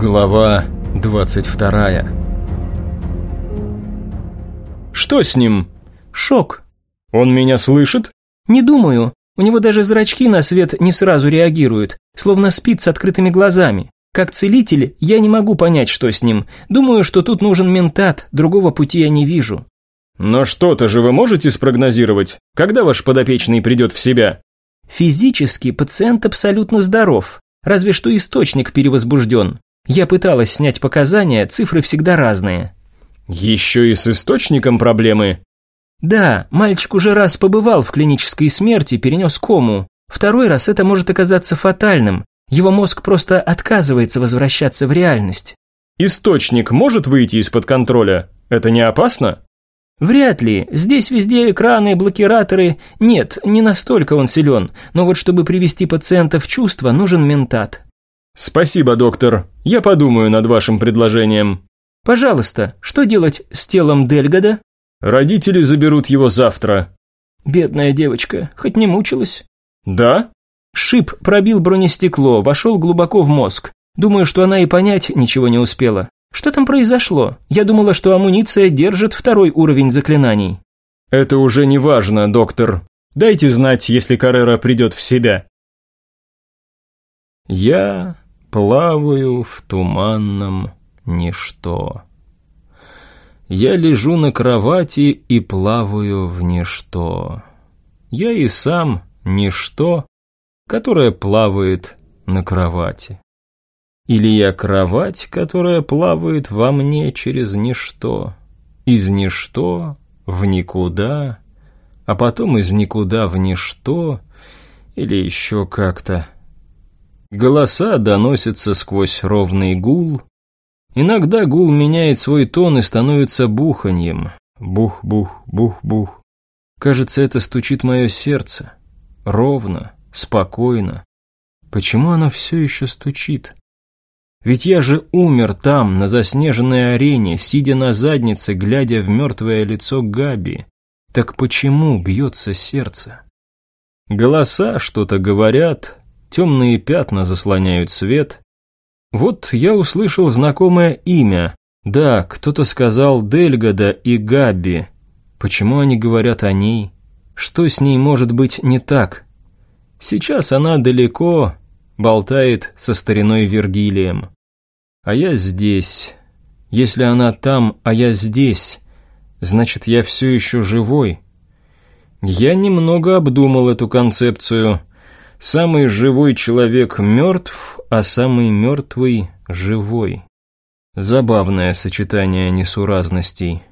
Глава 22 «Что с ним?» «Шок». «Он меня слышит?» «Не думаю. У него даже зрачки на свет не сразу реагируют, словно спит с открытыми глазами. Как целитель, я не могу понять, что с ним. Думаю, что тут нужен ментат, другого пути я не вижу». «Но что-то же вы можете спрогнозировать? Когда ваш подопечный придет в себя?» «Физически пациент абсолютно здоров, разве что источник перевозбужден. Я пыталась снять показания, цифры всегда разные. Еще и с источником проблемы? Да, мальчик уже раз побывал в клинической смерти, перенес кому. Второй раз это может оказаться фатальным. Его мозг просто отказывается возвращаться в реальность. Источник может выйти из-под контроля? Это не опасно? Вряд ли. Здесь везде экраны, блокираторы. Нет, не настолько он силен. Но вот чтобы привести пациента в чувство, нужен ментат. «Спасибо, доктор. Я подумаю над вашим предложением». «Пожалуйста, что делать с телом Дельгода?» «Родители заберут его завтра». «Бедная девочка, хоть не мучилась?» «Да?» Шип пробил бронестекло, вошел глубоко в мозг. Думаю, что она и понять ничего не успела. Что там произошло? Я думала, что амуниция держит второй уровень заклинаний. Это уже не важно, доктор. Дайте знать, если Каррера придет в себя. Я Плаваю в туманном ничто. Я лежу на кровати и плаваю в ничто. Я и сам ничто, которое плавает на кровати. Или я кровать, которая плавает во мне через ничто, из ничто в никуда, а потом из никуда в ничто, или еще как-то. Голоса доносятся сквозь ровный гул. Иногда гул меняет свой тон и становится буханьем. Бух-бух, бух-бух. Кажется, это стучит мое сердце. Ровно, спокойно. Почему оно все еще стучит? Ведь я же умер там, на заснеженной арене, сидя на заднице, глядя в мертвое лицо Габи. Так почему бьется сердце? Голоса что-то говорят, темные пятна заслоняют свет. Вот я услышал знакомое имя. Да, кто-то сказал Дельгода и Габи. Почему они говорят о ней? Что с ней может быть не так? Сейчас она далеко, болтает со стариной Вергилием. А я здесь. Если она там, а я здесь, значит, я все еще живой. Я немного обдумал эту концепцию. Самый живой человек мертв, а самый мертвый живой. Забавное сочетание несуразностей.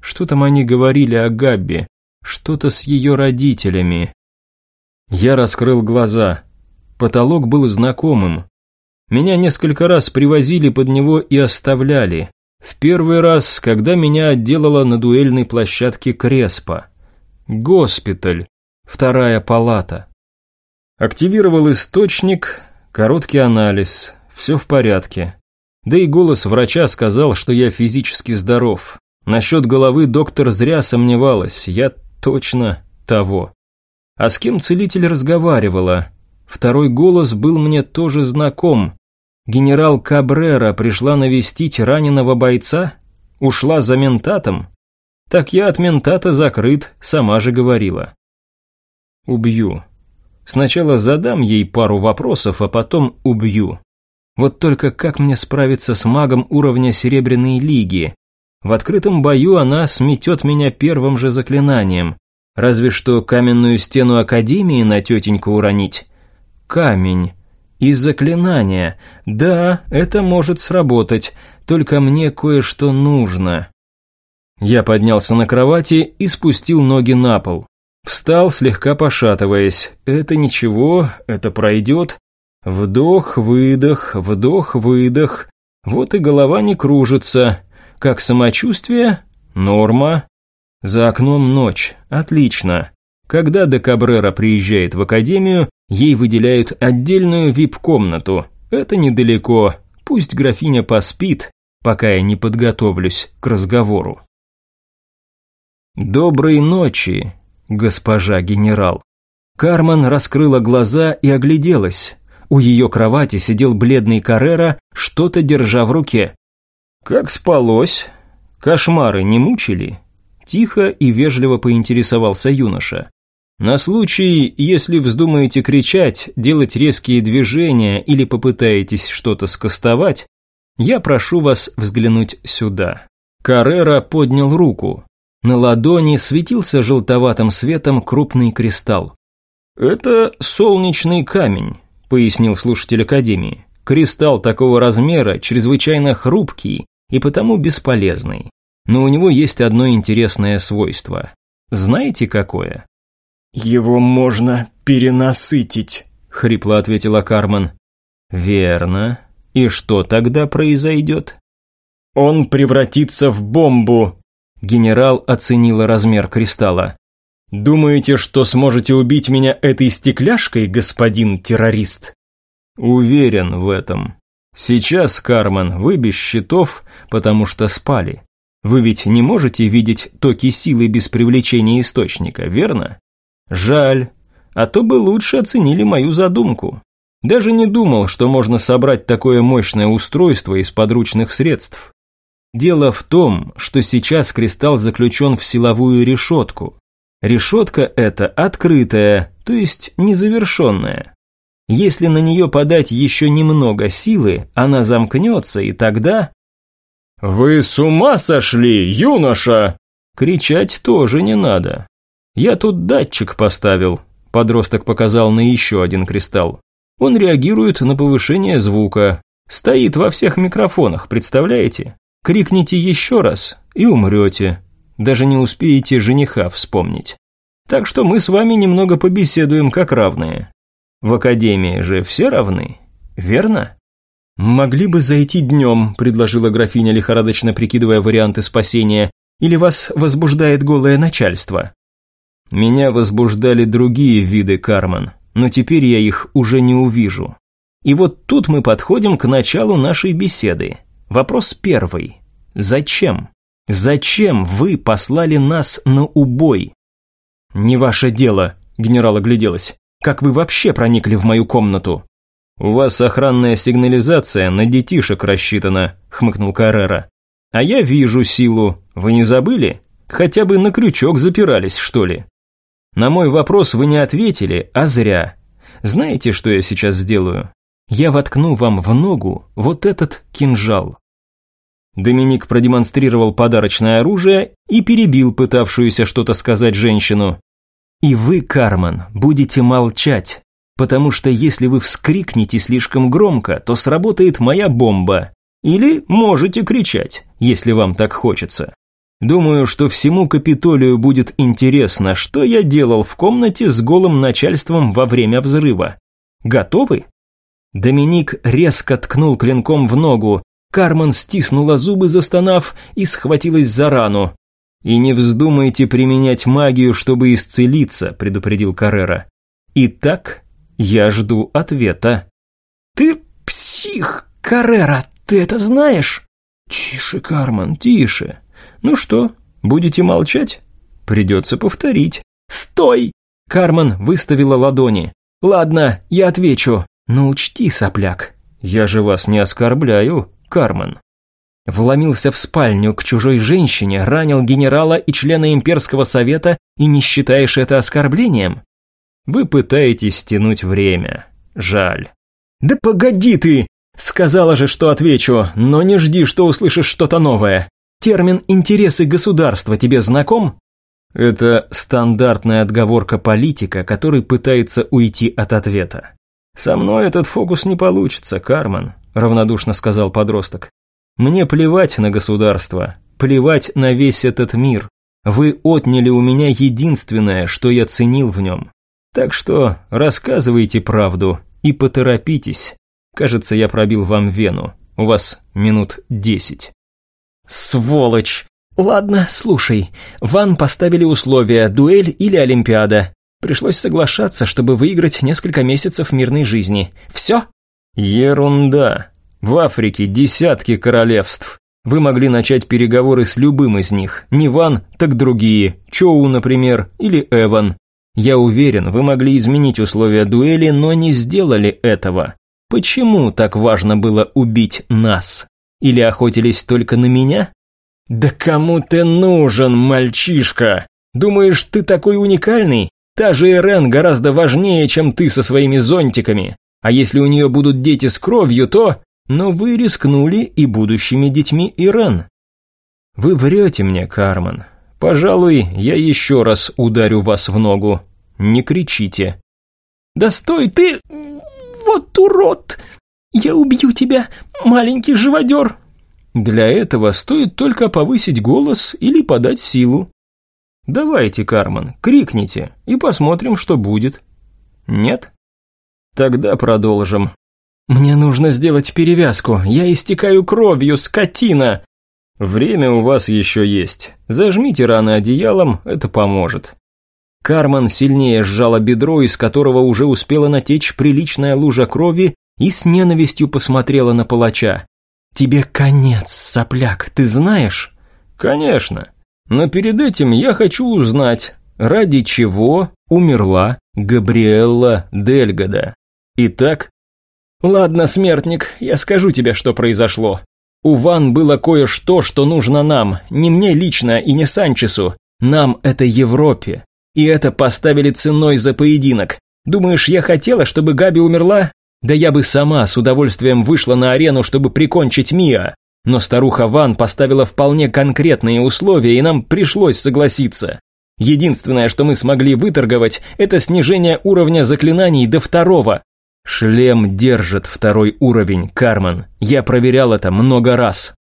Что там они говорили о Габби? Что-то с ее родителями. Я раскрыл глаза. Потолок был знакомым. Меня несколько раз привозили под него и оставляли. В первый раз, когда меня отделала на дуэльной площадке Креспа. Госпиталь. Вторая палата. Активировал источник, короткий анализ, все в порядке. Да и голос врача сказал, что я физически здоров. Насчет головы доктор зря сомневалась, я точно того. А с кем целитель разговаривала? Второй голос был мне тоже знаком. Генерал Кабрера пришла навестить раненого бойца? Ушла за ментатом? Так я от ментата закрыт, сама же говорила. Убью. Сначала задам ей пару вопросов, а потом убью. Вот только как мне справиться с магом уровня Серебряной Лиги? В открытом бою она сметет меня первым же заклинанием. Разве что каменную стену Академии на тетеньку уронить. Камень. И заклинание. Да, это может сработать, только мне кое-что нужно. Я поднялся на кровати и спустил ноги на пол. Встал, слегка пошатываясь. Это ничего, это пройдет. Вдох, выдох, вдох, выдох. Вот и голова не кружится. Как самочувствие? Норма. За окном ночь. Отлично. Когда де Кабрера приезжает в академию, ей выделяют отдельную вип-комнату. Это недалеко. Пусть графиня поспит, пока я не подготовлюсь к разговору. Доброй ночи, госпожа генерал». Кармен раскрыла глаза и огляделась. У ее кровати сидел бледный Каррера, что-то держа в руке. «Как спалось? Кошмары не мучили?» Тихо и вежливо поинтересовался юноша. «На случай, если вздумаете кричать, делать резкие движения или попытаетесь что-то скостовать, я прошу вас взглянуть сюда». Каррера поднял руку. На ладони светился желтоватым светом крупный кристалл. «Это солнечный камень», – пояснил слушатель Академии. «Кристалл такого размера чрезвычайно хрупкий и потому бесполезный. Но у него есть одно интересное свойство. Знаете, какое?» «Его можно перенасытить», – хрипло ответила Кармен. «Верно. И что тогда произойдет?» «Он превратится в бомбу», – генерал оценила размер кристалла. «Думаете, что сможете убить меня этой стекляшкой, господин террорист?» «Уверен в этом. Сейчас, Кармен, вы без щитов, потому что спали. Вы ведь не можете видеть токи силы без привлечения источника, верно? Жаль, а то бы лучше оценили мою задумку. Даже не думал, что можно собрать такое мощное устройство из подручных средств. Дело в том, что сейчас кристалл заключен в силовую решетку. Решетка эта открытая, то есть незавершенная. Если на нее подать еще немного силы, она замкнется, и тогда... «Вы с ума сошли, юноша!» Кричать тоже не надо. Я тут датчик поставил. Подросток показал на еще один кристалл. Он реагирует на повышение звука. Стоит во всех микрофонах, представляете? Крикните еще раз и умрете даже не успеете жениха вспомнить. Так что мы с вами немного побеседуем как равные. В академии же все равны, верно? «Могли бы зайти днем», – предложила графиня, лихорадочно прикидывая варианты спасения, «или вас возбуждает голое начальство?» «Меня возбуждали другие виды, Карман, но теперь я их уже не увижу. И вот тут мы подходим к началу нашей беседы. Вопрос первый. Зачем?» Зачем вы послали нас на убой? Не ваше дело, генерал огляделась. Как вы вообще проникли в мою комнату? У вас охранная сигнализация на детишек рассчитана, хмыкнул Каррера. А я вижу силу. Вы не забыли? Хотя бы на крючок запирались, что ли? На мой вопрос вы не ответили, а зря. Знаете, что я сейчас сделаю? Я воткну вам в ногу вот этот кинжал. Доминик продемонстрировал подарочное оружие и перебил пытавшуюся что-то сказать женщину. «И вы, Карман, будете молчать, потому что если вы вскрикнете слишком громко, то сработает моя бомба. Или можете кричать, если вам так хочется. Думаю, что всему Капитолию будет интересно, что я делал в комнате с голым начальством во время взрыва. Готовы?» Доминик резко ткнул клинком в ногу, Кармен стиснула зубы, застонав, и схватилась за рану. «И не вздумайте применять магию, чтобы исцелиться», – предупредил Каррера. «Итак, я жду ответа». «Ты псих, Каррера, ты это знаешь?» «Тише, Кармен, тише. Ну что, будете молчать? Придется повторить». «Стой!» Кармен выставила ладони. «Ладно, я отвечу, но учти, сопляк». «Я же вас не оскорбляю», Кармен. Вломился в спальню к чужой женщине, ранил генерала и члена имперского совета и не считаешь это оскорблением? Вы пытаетесь тянуть время. Жаль. Да погоди ты! Сказала же, что отвечу, но не жди, что услышишь что-то новое. Термин «интересы государства» тебе знаком? Это стандартная отговорка политика, который пытается уйти от ответа. Со мной этот фокус не получится, Кармен равнодушно сказал подросток. Мне плевать на государство, плевать на весь этот мир. Вы отняли у меня единственное, что я ценил в нем. Так что рассказывайте правду и поторопитесь. Кажется, я пробил вам вену. У вас минут десять. Сволочь! Ладно, слушай. Ван поставили условия дуэль или олимпиада. Пришлось соглашаться, чтобы выиграть несколько месяцев мирной жизни. Все? Ерунда. В Африке десятки королевств. Вы могли начать переговоры с любым из них. Не Ван, так другие. Чоу, например, или Эван. Я уверен, вы могли изменить условия дуэли, но не сделали этого. Почему так важно было убить нас? Или охотились только на меня? Да кому ты нужен, мальчишка? Думаешь, ты такой уникальный? Та же Ирен гораздо важнее, чем ты со своими зонтиками. А если у нее будут дети с кровью, то... Но вы рискнули и будущими детьми Ирен. Вы врете мне, Кармен. Пожалуй, я еще раз ударю вас в ногу. Не кричите. Да стой ты! Вот урод! Я убью тебя, маленький живодер! Для этого стоит только повысить голос или подать силу. Давайте, Кармен, крикните и посмотрим, что будет. Нет? Тогда продолжим. Мне нужно сделать перевязку. Я истекаю кровью, скотина. Время у вас еще есть. Зажмите раны одеялом, это поможет. Кармен сильнее сжала бедро, из которого уже успела натечь приличная лужа крови, и с ненавистью посмотрела на палача. «Тебе конец, сопляк, ты знаешь?» «Конечно. Но перед этим я хочу узнать, ради чего умерла Габриэлла Дельгода. Итак...» «Ладно, смертник, я скажу тебе, что произошло. У Ван было кое-что, что нужно нам, не мне лично и не Санчесу. Нам это Европе. И это поставили ценой за поединок. Думаешь, я хотела, чтобы Габи умерла? Да я бы сама с удовольствием вышла на арену, чтобы прикончить Мия. Но старуха Ван поставила вполне конкретные условия, и нам пришлось согласиться. Единственное, что мы смогли выторговать, это снижение уровня заклинаний до второго. Шлем держит второй уровень, Кармен. Я проверял это много раз.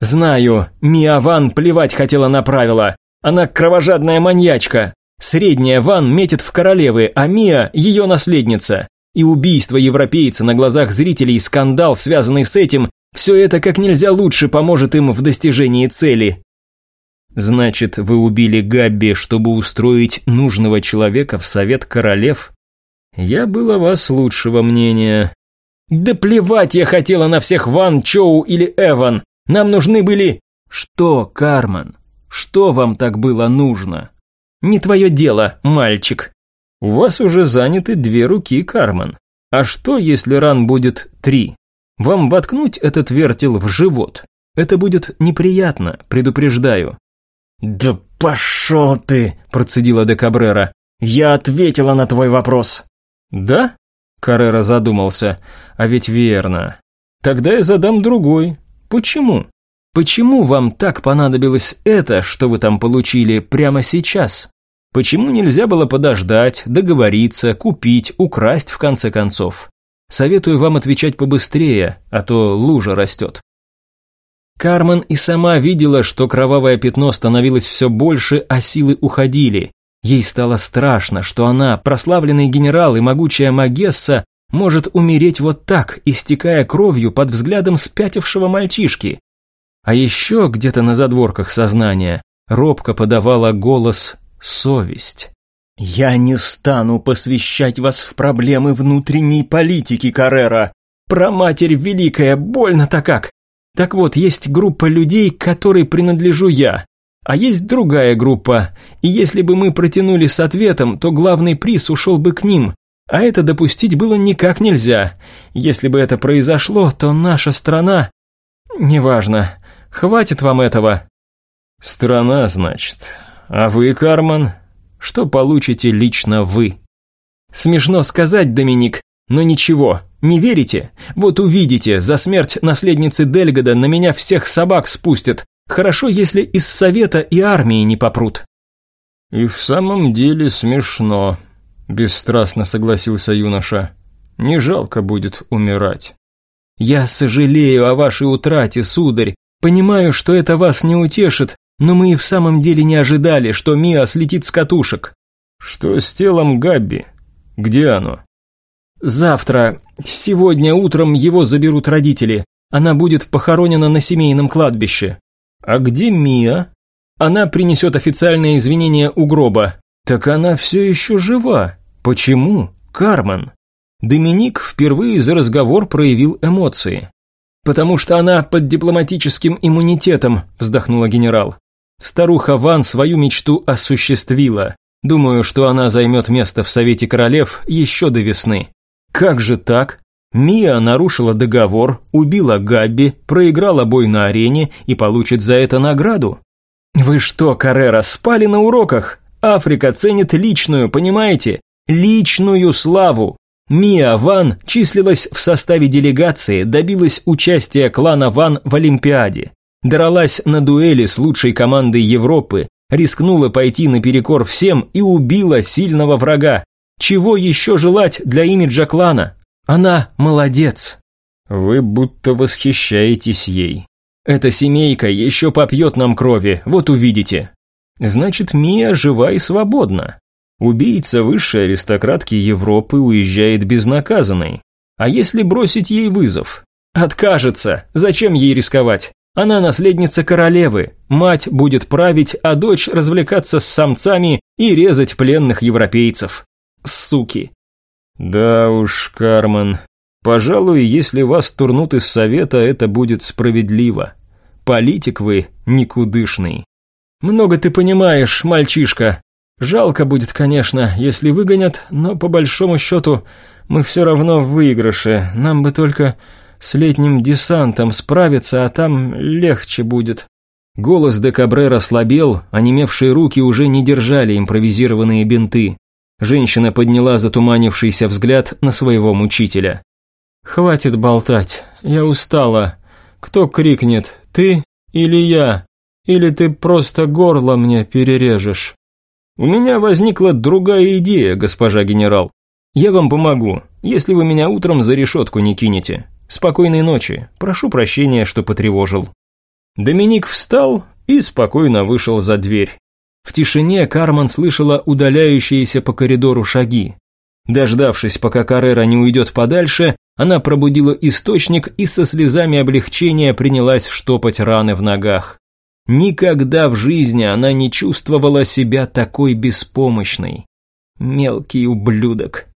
Знаю, Мия Ван плевать хотела на правила. Она кровожадная маньячка. Средняя Ван метит в королевы, а Мия – ее наследница. И убийство европейца на глазах зрителей, скандал, связанный с этим, все это как нельзя лучше поможет им в достижении цели. Значит, вы убили Габби, чтобы устроить нужного человека в совет королев? Я был о вас лучшего мнения. Да плевать я хотела на всех Ван, Чоу или Эван. Нам нужны были... Что, Кармен? Что вам так было нужно? Не твое дело, мальчик. У вас уже заняты две руки, Кармен. А что, если ран будет три? Вам воткнуть этот вертел в живот? Это будет неприятно, предупреждаю. Да пошел ты, процедила де Кабрера. Я ответила на твой вопрос. Да? Каррера задумался. А ведь верно. Тогда я задам другой. Почему? Почему вам так понадобилось это, что вы там получили прямо сейчас? Почему нельзя было подождать, договориться, купить, украсть в конце концов? Советую вам отвечать побыстрее, а то лужа растет. Кармен и сама видела, что кровавое пятно становилось все больше, а силы уходили. Ей стало страшно, что она, прославленный генерал и могучая Магесса, может умереть вот так, истекая кровью под взглядом спятившего мальчишки. А еще где-то на задворках сознания робко подавала голос совесть. «Я не стану посвящать вас в проблемы внутренней политики, Каррера. Про матерь великая, больно-то как. Так вот, есть группа людей, которой принадлежу я. А есть другая группа, и если бы мы протянули с ответом, то главный приз ушел бы к ним. А это допустить было никак нельзя. Если бы это произошло, то наша страна... Неважно. Хватит вам этого. Страна, значит. А вы, Карман, что получите лично вы? Смешно сказать, Доминик, но ничего, не верите? Вот увидите, за смерть наследницы Дельгода на меня всех собак спустят. Хорошо, если из совета и армии не попрут. И в самом деле смешно, бесстрастно согласился юноша. Не жалко будет умирать. Я сожалею о вашей утрате, сударь. Понимаю, что это вас не утешит, но мы и в самом деле не ожидали, что Миа слетит с катушек. Что с телом Габби? Где оно? Завтра, сегодня утром его заберут родители. Она будет похоронена на семейном кладбище. А где Мия? Она принесет официальное извинение у гроба. Так она все еще жива. Почему? Кармен. Доминик впервые за разговор проявил эмоции. «Потому что она под дипломатическим иммунитетом», – вздохнула генерал. Старуха Ван свою мечту осуществила. Думаю, что она займет место в Совете Королев еще до весны. Как же так? Мия нарушила договор, убила Габби, проиграла бой на арене и получит за это награду. Вы что, Каррера, спали на уроках? Африка ценит личную, понимаете? Личную славу. Мия Ван числилась в составе делегации, добилась участия клана Ван в Олимпиаде. Дралась на дуэли с лучшей командой Европы, рискнула пойти наперекор всем и убила сильного врага. Чего еще желать для имиджа клана? Она молодец. Вы будто восхищаетесь ей. Эта семейка еще попьет нам крови, вот увидите. Значит, Мия жива и свободна. Убийца высшей аристократки Европы уезжает безнаказанной. А если бросить ей вызов? Откажется. Зачем ей рисковать? Она наследница королевы. Мать будет править, а дочь развлекаться с самцами и резать пленных европейцев. Суки. Да уж, Кармен. Пожалуй, если вас турнут из совета, это будет справедливо. Политик вы никудышный. Много ты понимаешь, мальчишка. Жалко будет, конечно, если выгонят, но по большому счету мы все равно в выигрыше. Нам бы только с летним десантом справиться, а там легче будет». Голос де Кабрера слабел, онемевшие руки уже не держали импровизированные бинты. Женщина подняла затуманившийся взгляд на своего мучителя. «Хватит болтать, я устала. Кто крикнет, ты или я? Или ты просто горло мне перережешь?» «У меня возникла другая идея, госпожа генерал. Я вам помогу, если вы меня утром за решетку не кинете. Спокойной ночи, прошу прощения, что потревожил». Доминик встал и спокойно вышел за дверь. В тишине Карман слышала удаляющиеся по коридору шаги. Дождавшись, пока Каррера не уйдет подальше, она пробудила источник и со слезами облегчения принялась штопать раны в ногах. Никогда в жизни она не чувствовала себя такой беспомощной. Мелкий ублюдок.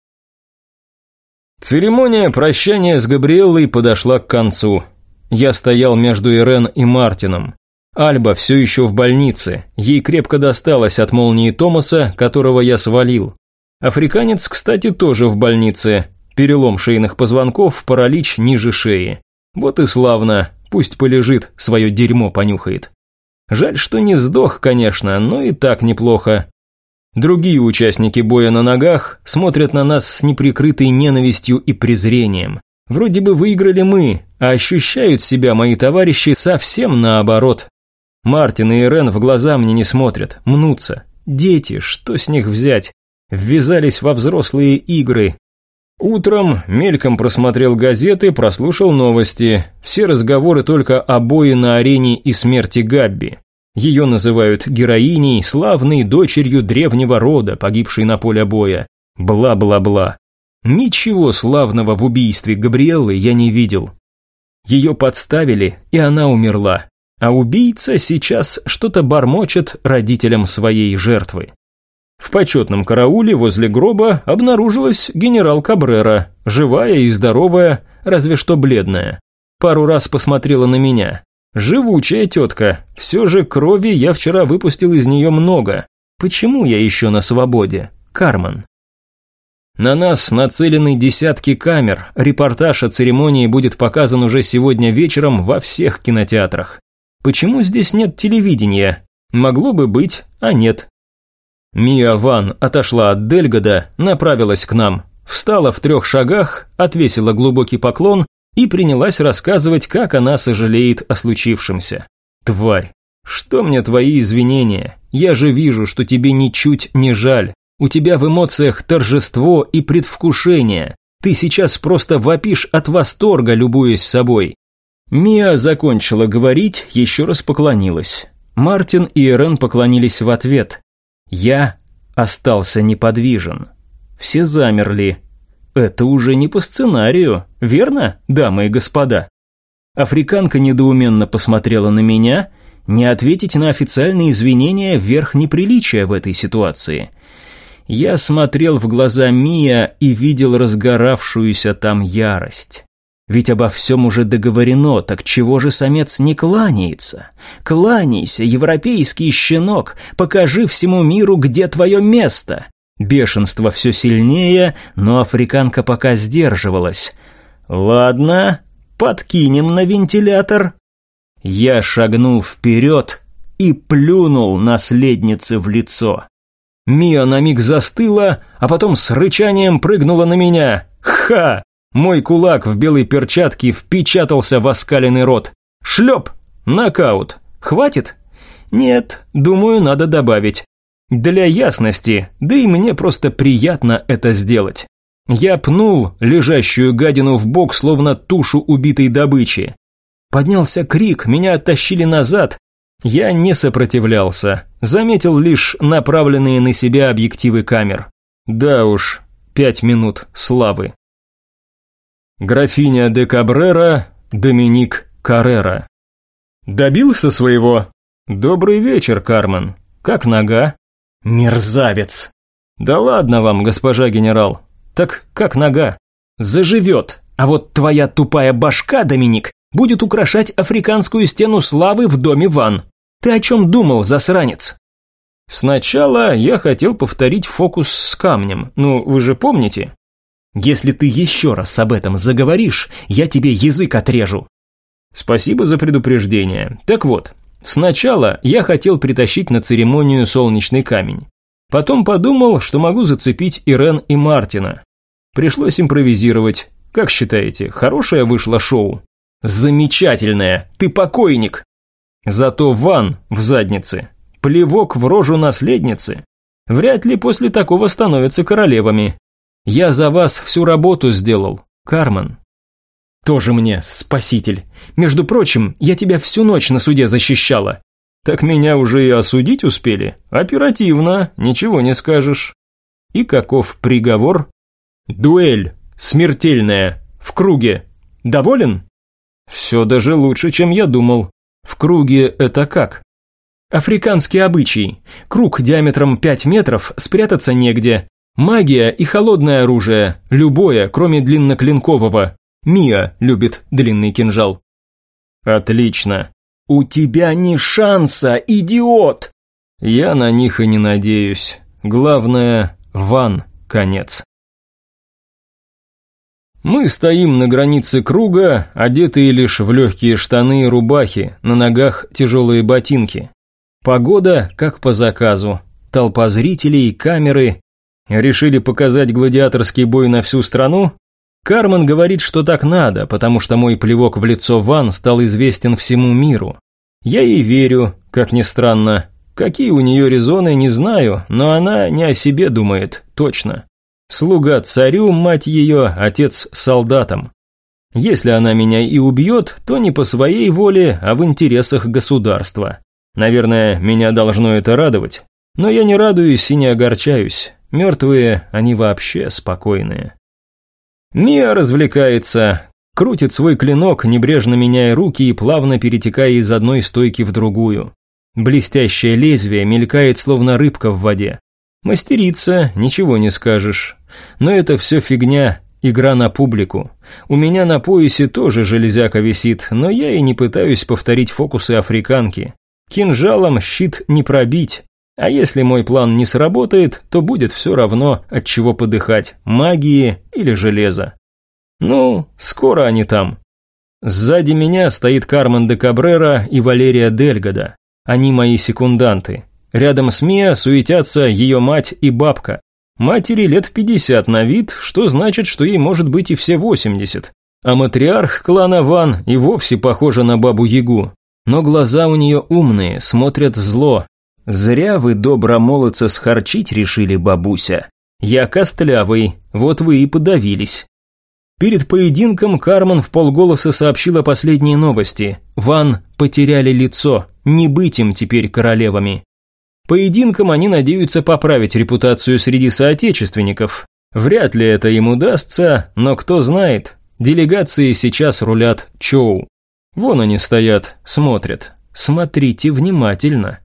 Церемония прощания с Габриэллой подошла к концу. Я стоял между Ирен и Мартином. Альба все еще в больнице, ей крепко досталось от молнии Томаса, которого я свалил. Африканец, кстати, тоже в больнице. Перелом шейных позвонков, паралич ниже шеи. Вот и славно, пусть полежит, свое дерьмо понюхает. Жаль, что не сдох, конечно, но и так неплохо. Другие участники боя на ногах смотрят на нас с неприкрытой ненавистью и презрением. Вроде бы выиграли мы, а ощущают себя мои товарищи совсем наоборот. Мартин и Ирен в глаза мне не смотрят, мнутся. Дети, что с них взять? Ввязались во взрослые игры, Утром мельком просмотрел газеты, прослушал новости. Все разговоры только о бое на арене и смерти Габби. Ее называют героиней, славной дочерью древнего рода, погибшей на поле боя. Бла-бла-бла. Ничего славного в убийстве Габриэллы я не видел. Ее подставили, и она умерла. А убийца сейчас что-то бормочет родителям своей жертвы. В почетном карауле возле гроба обнаружилась генерал Кабрера, живая и здоровая, разве что бледная. Пару раз посмотрела на меня. Живучая тетка, все же крови я вчера выпустил из нее много. Почему я еще на свободе? Карман. На нас нацелены десятки камер, репортаж о церемонии будет показан уже сегодня вечером во всех кинотеатрах. Почему здесь нет телевидения? Могло бы быть, а нет. Мия Ван отошла от Дельгода, направилась к нам, встала в трех шагах, отвесила глубокий поклон и принялась рассказывать, как она сожалеет о случившемся. «Тварь, что мне твои извинения? Я же вижу, что тебе ничуть не жаль. У тебя в эмоциях торжество и предвкушение. Ты сейчас просто вопишь от восторга, любуясь собой». Мия закончила говорить, еще раз поклонилась. Мартин и Эрен поклонились в ответ. Я остался неподвижен. Все замерли. Это уже не по сценарию, верно, дамы и господа? Африканка недоуменно посмотрела на меня. Не ответить на официальные извинения – верх неприличия в этой ситуации. Я смотрел в глаза Мия и видел разгоравшуюся там ярость. Ведь обо всем уже договорено, так чего же самец не кланяется? Кланяйся, европейский щенок, покажи всему миру, где твое место. Бешенство все сильнее, но африканка пока сдерживалась. Ладно, подкинем на вентилятор. Я шагнул вперед и плюнул наследнице в лицо. Мия на миг застыла, а потом с рычанием прыгнула на меня. Ха! Мой кулак в белой перчатке впечатался в оскаленный рот. Шлеп! Нокаут. Хватит? Нет, думаю, надо добавить. Для ясности, да и мне просто приятно это сделать. Я пнул лежащую гадину в бок, словно тушу убитой добычи. Поднялся крик, меня оттащили назад. Я не сопротивлялся, заметил лишь направленные на себя объективы камер. Да уж, пять минут славы. Графиня де Кабрера, Доминик Каррера. Добился своего? Добрый вечер, Кармен. Как нога? Мерзавец. Да ладно вам, госпожа генерал. Так как нога? Заживет. А вот твоя тупая башка, Доминик, будет украшать африканскую стену славы в доме Ван. Ты о чем думал, засранец? Сначала я хотел повторить фокус с камнем. Ну, вы же помните? Если ты еще раз об этом заговоришь, я тебе язык отрежу. Спасибо за предупреждение. Так вот, сначала я хотел притащить на церемонию солнечный камень. Потом подумал, что могу зацепить Ирен и Мартина. Пришлось импровизировать. Как считаете, хорошее вышло шоу? Замечательное, ты покойник. Зато ван в заднице, плевок в рожу наследницы. Вряд ли после такого становятся королевами. Я за вас всю работу сделал, Кармен. Тоже мне спаситель. Между прочим, я тебя всю ночь на суде защищала. Так меня уже и осудить успели. Оперативно, ничего не скажешь. И каков приговор? Дуэль, смертельная, в круге. Доволен? Все даже лучше, чем я думал. В круге это как? Африканский обычай. Круг диаметром 5 метров, спрятаться негде. Магия и холодное оружие, любое, кроме длинноклинкового. Мия любит длинный кинжал. Отлично. У тебя ни шанса, идиот! Я на них и не надеюсь. Главное, ван, конец. Мы стоим на границе круга, одетые лишь в легкие штаны и рубахи, на ногах тяжелые ботинки. Погода как по заказу. Толпа зрителей, камеры. Решили показать гладиаторский бой на всю страну? Кармен говорит, что так надо, потому что мой плевок в лицо Ван стал известен всему миру. Я ей верю, как ни странно. Какие у нее резоны, не знаю, но она не о себе думает, точно. Слуга царю, мать ее, отец солдатам. Если она меня и убьет, то не по своей воле, а в интересах государства. Наверное, меня должно это радовать. Но я не радуюсь и не огорчаюсь. Мертвые, они вообще спокойные. Мия развлекается, крутит свой клинок, небрежно меняя руки и плавно перетекая из одной стойки в другую. Блестящее лезвие мелькает, словно рыбка в воде. Мастерица, ничего не скажешь. Но это все фигня, игра на публику. У меня на поясе тоже железяка висит, но я и не пытаюсь повторить фокусы африканки. Кинжалом щит не пробить. А если мой план не сработает, то будет все равно, от чего подыхать, магии или железа. Ну, скоро они там. Сзади меня стоит Кармен де Кабрера и Валерия Дельгода. Они мои секунданты. Рядом с Мия суетятся ее мать и бабка. Матери лет 50 на вид, что значит, что ей может быть и все 80. А матриарх клана Ван и вовсе похожа на бабу-ягу. Но глаза у нее умные, смотрят зло. Зря вы добро молодца схарчить решили, бабуся. Я костлявый, вот вы и подавились. Перед поединком Кармен в полголоса сообщила последние новости. Ван потеряли лицо, не быть им теперь королевами. Поединком они надеются поправить репутацию среди соотечественников. Вряд ли это им удастся, но кто знает, делегации сейчас рулят Чоу. Вон они стоят, смотрят. Смотрите внимательно.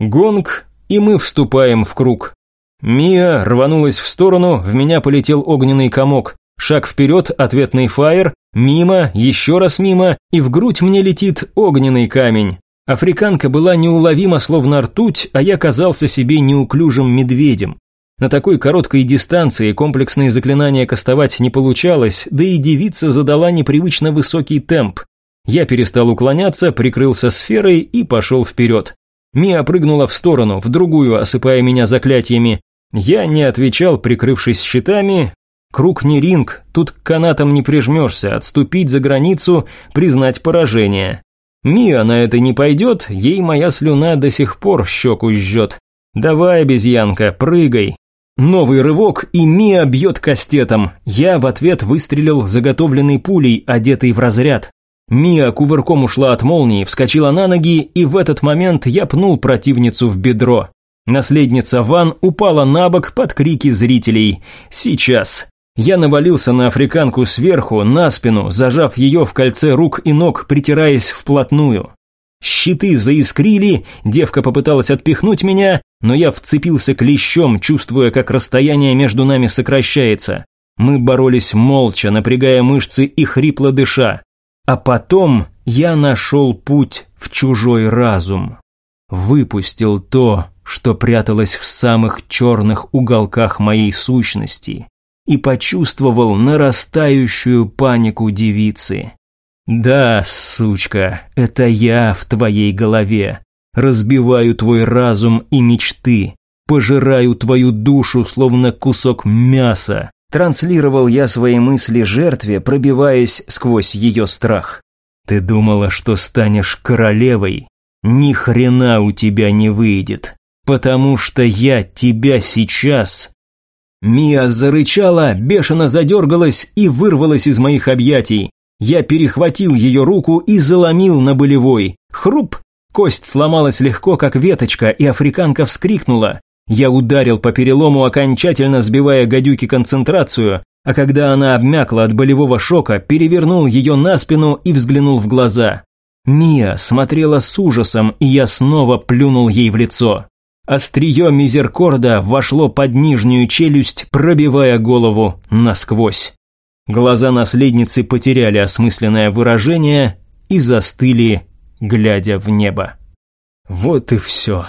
Гонг, и мы вступаем в круг. Мия рванулась в сторону, в меня полетел огненный комок. Шаг вперед, ответный фаер, мимо, еще раз мимо, и в грудь мне летит огненный камень. Африканка была неуловима, словно ртуть, а я казался себе неуклюжим медведем. На такой короткой дистанции комплексные заклинания кастовать не получалось, да и девица задала непривычно высокий темп. Я перестал уклоняться, прикрылся сферой и пошел вперед. Мия прыгнула в сторону, в другую, осыпая меня заклятиями. Я не отвечал, прикрывшись щитами. Круг не ринг, тут к канатам не прижмешься, отступить за границу, признать поражение. Мия на это не пойдет, ей моя слюна до сих пор щеку жжет. Давай, обезьянка, прыгай, Новый рывок, и Мия бьет кастетом. Я в ответ выстрелил заготовленной пулей, одетой в разряд. Мия кувырком ушла от молнии, вскочила на ноги, и в этот момент я пнул противницу в бедро. Наследница Ван упала на бок под крики зрителей. Сейчас. Я навалился на африканку сверху, на спину, зажав ее в кольце рук и ног, притираясь вплотную. Щиты заискрили, девка попыталась отпихнуть меня, но я вцепился клещом, чувствуя, как расстояние между нами сокращается. Мы боролись молча, напрягая мышцы и хрипло дыша. А потом я нашел путь в чужой разум. Выпустил то, что пряталось в самых черных уголках моей сущности, и почувствовал нарастающую панику девицы. Да, сучка, это я в твоей голове. Разбиваю твой разум и мечты. Пожираю твою душу, словно кусок мяса. Транслировал я свои мысли жертве, пробиваясь сквозь ее страх. Ты думала, что станешь королевой? Ни хрена у тебя не выйдет, потому что я тебя сейчас Мия зарычала, бешено задергалась и вырвалась из моих объятий. Я перехватил ее руку и заломил на болевой. Хруп! Кость сломалась легко, как веточка, и африканка вскрикнула. Я ударил по перелому, окончательно сбивая гадюки концентрацию, а когда она обмякла от болевого шока, перевернул ее на спину и взглянул в глаза. Мия смотрела с ужасом, и я снова плюнул ей в лицо. Острие мизеркорда вошло под нижнюю челюсть, пробивая голову насквозь. Глаза наследницы потеряли осмысленное выражение и застыли, глядя в небо. Вот и все.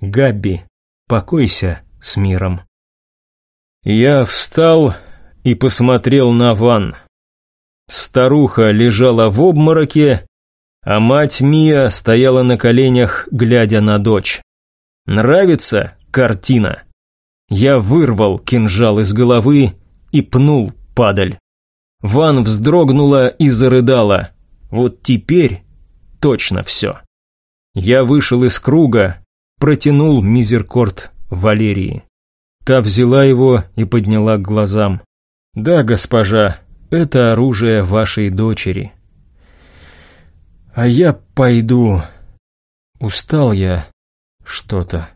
Габби, покойся с миром. Я встал и посмотрел на Ван. Старуха лежала в обмороке, а мать Мия стояла на коленях, глядя на дочь. Нравится картина? Я вырвал кинжал из головы и пнул падаль. Ван вздрогнула и зарыдала. Вот теперь точно все. Я вышел из круга, протянул мизеркорд Валерии. Та взяла его и подняла к глазам. «Да, госпожа, это оружие вашей дочери». «А я пойду. Устал я что-то».